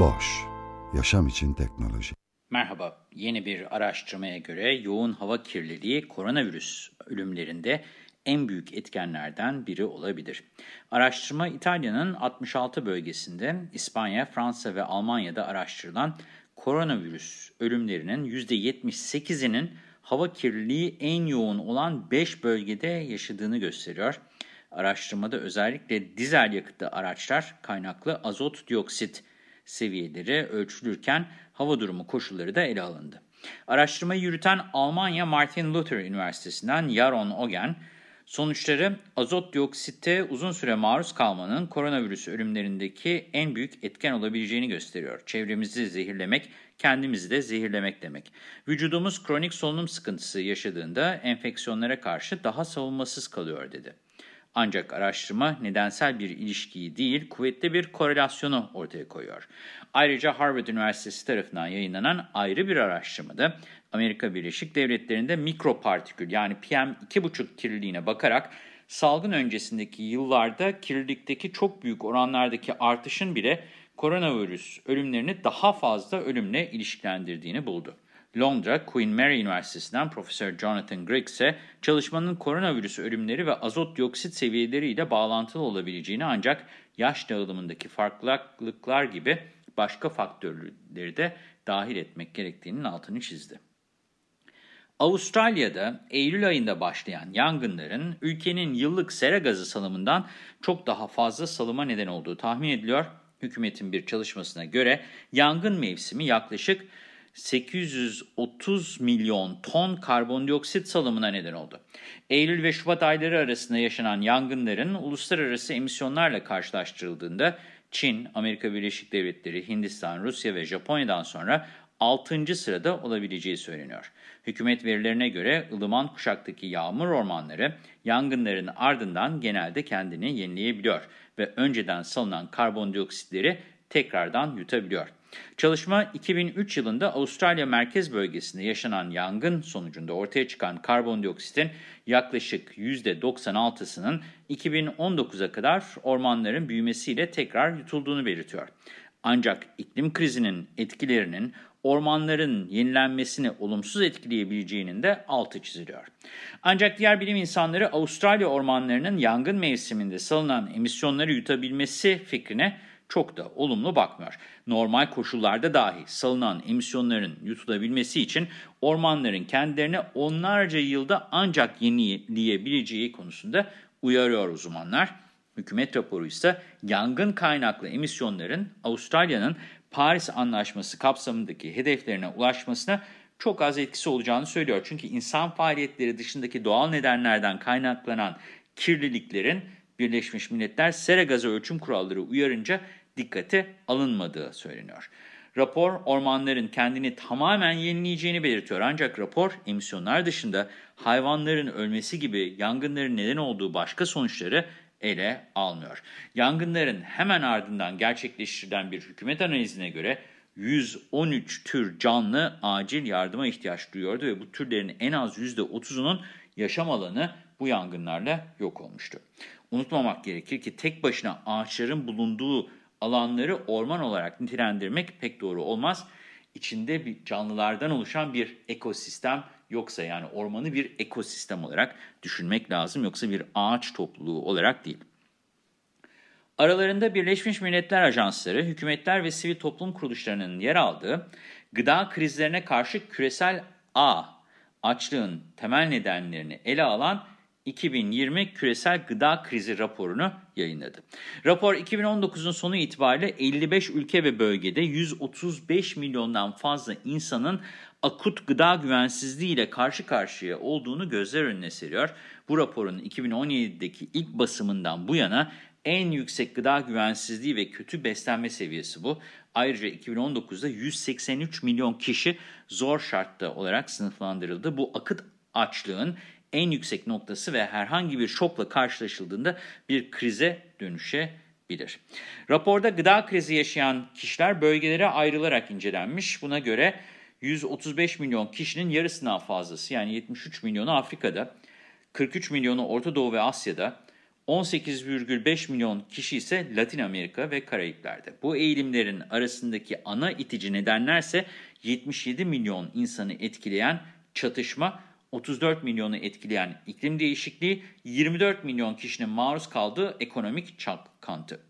Boş, yaşam için teknoloji. Merhaba, yeni bir araştırmaya göre yoğun hava kirliliği koronavirüs ölümlerinde en büyük etkenlerden biri olabilir. Araştırma İtalya'nın 66 bölgesinde, İspanya, Fransa ve Almanya'da araştırılan koronavirüs ölümlerinin %78'inin hava kirliliği en yoğun olan 5 bölgede yaşadığını gösteriyor. Araştırmada özellikle dizel yakıtlı araçlar kaynaklı azot dioksit seviyeleri ölçülürken hava durumu koşulları da ele alındı. Araştırmayı yürüten Almanya Martin Luther Üniversitesi'nden Yaron Ogen, sonuçları azot dioksite uzun süre maruz kalmanın koronavirüs ölümlerindeki en büyük etken olabileceğini gösteriyor. Çevremizi zehirlemek, kendimizi de zehirlemek demek. Vücudumuz kronik solunum sıkıntısı yaşadığında enfeksiyonlara karşı daha savunmasız kalıyor dedi. Ancak araştırma nedensel bir ilişkiyi değil, kuvvetli bir korelasyonu ortaya koyuyor. Ayrıca Harvard Üniversitesi tarafından yayınlanan ayrı bir araştırmada Amerika Birleşik Devletleri'nde mikropartikül yani PM2,5 kirliliğine bakarak salgın öncesindeki yıllarda kirlilikteki çok büyük oranlardaki artışın bile koronavirüs ölümlerini daha fazla ölümle ilişkilendirdiğini buldu. Londra Queen Mary Üniversitesi'nden Profesör Jonathan Grigg ise çalışmanın koronavirüs ölümleri ve azot dioksit seviyeleriyle bağlantılı olabileceğini ancak yaş dağılımındaki farklılıklar gibi başka faktörleri de dahil etmek gerektiğinin altını çizdi. Avustralya'da Eylül ayında başlayan yangınların ülkenin yıllık sera gazı salımından çok daha fazla salıma neden olduğu tahmin ediliyor. Hükümetin bir çalışmasına göre yangın mevsimi yaklaşık 830 milyon ton karbondioksit salımına neden oldu. Eylül ve Şubat ayları arasında yaşanan yangınların uluslararası emisyonlarla karşılaştırıldığında Çin, Amerika Birleşik Devletleri, Hindistan, Rusya ve Japonya'dan sonra 6. sırada olabileceği söyleniyor. Hükümet verilerine göre ılıman kuşaktaki yağmur ormanları yangınların ardından genelde kendini yenileyebiliyor ve önceden salınan karbondioksitleri tekrardan yutabiliyor. Çalışma 2003 yılında Avustralya merkez bölgesinde yaşanan yangın sonucunda ortaya çıkan karbondioksitin yaklaşık %96'sının 2019'a kadar ormanların büyümesiyle tekrar yutulduğunu belirtiyor. Ancak iklim krizinin etkilerinin ormanların yenilenmesini olumsuz etkileyebileceğinin de altı çiziliyor. Ancak diğer bilim insanları Avustralya ormanlarının yangın mevsiminde salınan emisyonları yutabilmesi fikrine çok da olumlu bakmıyor. Normal koşullarda dahi salınan emisyonların yutulabilmesi için ormanların kendilerine onlarca yılda ancak yenileyebileceği konusunda uyarıyor uzmanlar. Hükümet raporu ise yangın kaynaklı emisyonların Avustralya'nın Paris Anlaşması kapsamındaki hedeflerine ulaşmasına çok az etkisi olacağını söylüyor. Çünkü insan faaliyetleri dışındaki doğal nedenlerden kaynaklanan kirliliklerin Birleşmiş Milletler sera gazı ölçüm kuralları uyarınca dikkate alınmadığı söyleniyor. Rapor ormanların kendini tamamen yenileyeceğini belirtiyor. Ancak rapor emisyonlar dışında hayvanların ölmesi gibi yangınların neden olduğu başka sonuçları ele almıyor. Yangınların hemen ardından gerçekleştirilen bir hükümet analizine göre 113 tür canlı acil yardıma ihtiyaç duyuyordu ve bu türlerin en az %30'unun yaşam alanı bu yangınlarla yok olmuştu. Unutmamak gerekir ki tek başına ağaçların bulunduğu alanları orman olarak nitelendirmek pek doğru olmaz. İçinde bir canlılardan oluşan bir ekosistem yoksa yani ormanı bir ekosistem olarak düşünmek lazım yoksa bir ağaç topluluğu olarak değil. Aralarında Birleşmiş Milletler Ajansları, hükümetler ve sivil toplum kuruluşlarının yer aldığı gıda krizlerine karşı küresel ağ, açlığın temel nedenlerini ele alan 2020 küresel gıda krizi raporunu yayınladı. Rapor 2019'un sonu itibariyle 55 ülke ve bölgede 135 milyondan fazla insanın akut gıda güvensizliği ile karşı karşıya olduğunu gözler önüne seriyor. Bu raporun 2017'deki ilk basımından bu yana en yüksek gıda güvensizliği ve kötü beslenme seviyesi bu. Ayrıca 2019'da 183 milyon kişi zor şartta olarak sınıflandırıldı. Bu akıt açlığın en yüksek noktası ve herhangi bir şokla karşılaşıldığında bir krize dönüşebilir. Raporda gıda krizi yaşayan kişiler bölgelere ayrılarak incelenmiş. Buna göre 135 milyon kişinin yarısından fazlası yani 73 milyonu Afrika'da, 43 milyonu Orta Doğu ve Asya'da, 18,5 milyon kişi ise Latin Amerika ve Karayipler'de. Bu eğilimlerin arasındaki ana itici nedenlerse 77 milyon insanı etkileyen çatışma, 34 milyonu etkileyen iklim değişikliği, 24 milyon kişinin maruz kaldığı ekonomik çalkantı.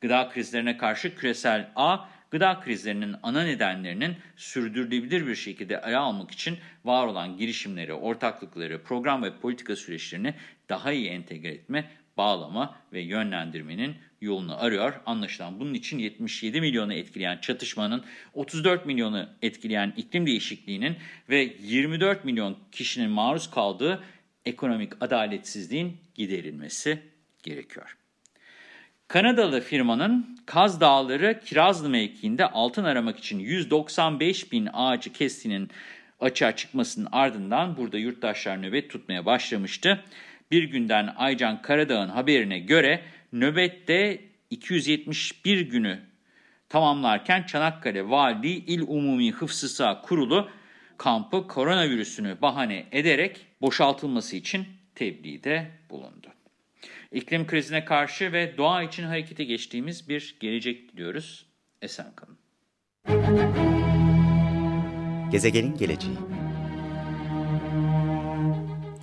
Gıda krizlerine karşı küresel ağ, gıda krizlerinin ana nedenlerinin sürdürülebilir bir şekilde ele almak için var olan girişimleri, ortaklıkları, program ve politika süreçlerini daha iyi entegre etme, bağlama ve yönlendirmenin yolunu arıyor. Anlaşılan bunun için 77 milyonu etkileyen çatışmanın, 34 milyonu etkileyen iklim değişikliğinin ve 24 milyon kişinin maruz kaldığı ekonomik adaletsizliğin giderilmesi gerekiyor. Kanadalı firmanın Kaz Dağları Kirazlı mevkiinde altın aramak için 195 bin ağacı kestiğinin açığa çıkmasının ardından burada yurttaşlar nöbet tutmaya başlamıştı. Bir günden Aycan Karadağ'ın haberine göre nöbette 271 günü tamamlarken Çanakkale Valiliği İl Umumi Hıfzı Kurulu kampı koronavirüsünü bahane ederek boşaltılması için tebliğde bulundu. İklim krizine karşı ve doğa için harekete geçtiğimiz bir gelecek diliyoruz. Esen kalın. Gezegenin geleceği